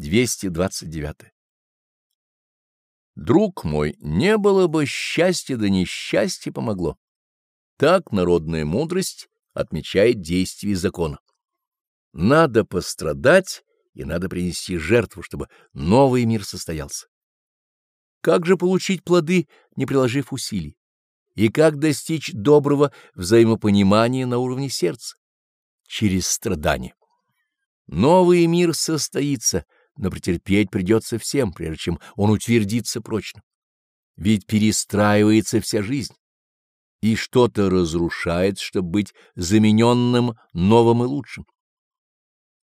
229. Друг мой, не было бы счастья, да несчастье помогло. Так народная мудрость отмечает действие закона. Надо пострадать и надо принести жертву, чтобы новый мир состоялся. Как же получить плоды, не приложив усилий? И как достичь доброго взаимопонимания на уровне сердца? Через страдания. Новый мир состоится, но претерпеть придется всем, прежде чем он утвердится прочно. Ведь перестраивается вся жизнь, и что-то разрушает, чтобы быть замененным новым и лучшим.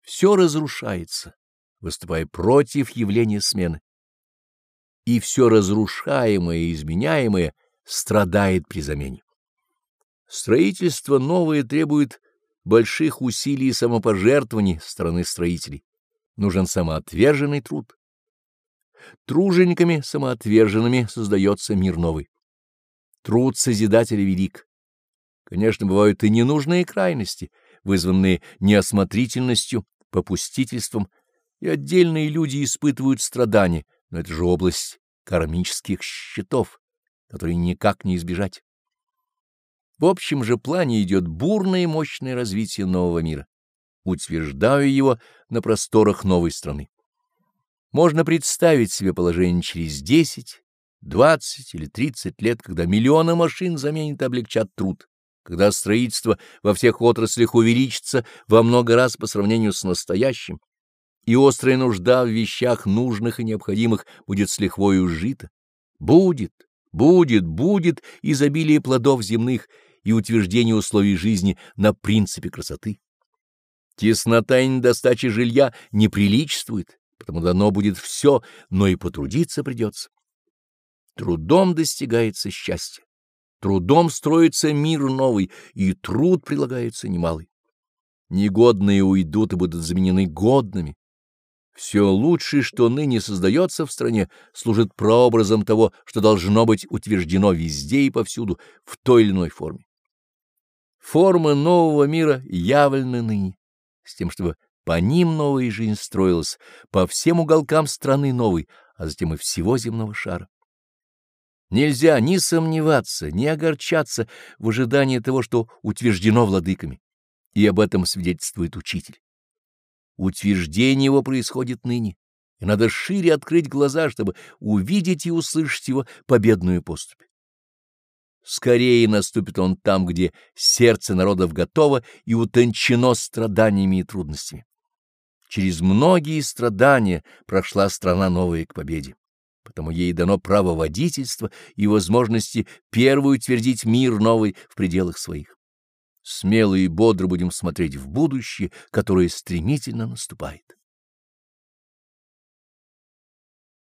Все разрушается, выступая против явления смены. И все разрушаемое и изменяемое страдает при замене. Строительство новое требует больших усилий и самопожертвований стороны строителей. Нужен самоотверженный труд. Тружениками самоотверженными создается мир новый. Труд Созидателя велик. Конечно, бывают и ненужные крайности, вызванные неосмотрительностью, попустительством, и отдельные люди испытывают страдания, но это же область кармических счетов, которые никак не избежать. В общем же плане идет бурное и мощное развитие нового мира. Утверждаю его на просторах новой страны. Можно представить себе положение через 10, 20 или 30 лет, когда миллионы машин заменят и облегчат труд, когда строительство во всех отраслях увеличится во много раз по сравнению с настоящим, и острая нужда в вещах нужных и необходимых будет с лихвой ужита. Будет, будет, будет изобилие плодов земных и утверждение условий жизни на принципе красоты. Теснота и недостача жилья не приличествует, потому дано будет все, но и потрудиться придется. Трудом достигается счастье, трудом строится мир новый, и труд прилагается немалый. Негодные уйдут и будут заменены годными. Все лучшее, что ныне создается в стране, служит прообразом того, что должно быть утверждено везде и повсюду в той или иной форме. Формы нового мира явлены ныне, с тем, чтобы по ним новая жизнь строилась, по всем уголкам страны новой, а затем и всего земного шара. Нельзя ни сомневаться, ни огорчаться в ожидании того, что утверждено владыками, и об этом свидетельствует учитель. Утверждение его происходит ныне, и надо шире открыть глаза, чтобы увидеть и услышать его победную поступь. Скорее наступит он там, где сердце народов готово и утончено страданиями и трудностями. Через многие страдания прошла страна новая к победе, потому ей дано право водительства и возможности первую утвердить мир новый в пределах своих. Смело и бодро будем смотреть в будущее, которое стремительно наступает.